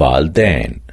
والدین۔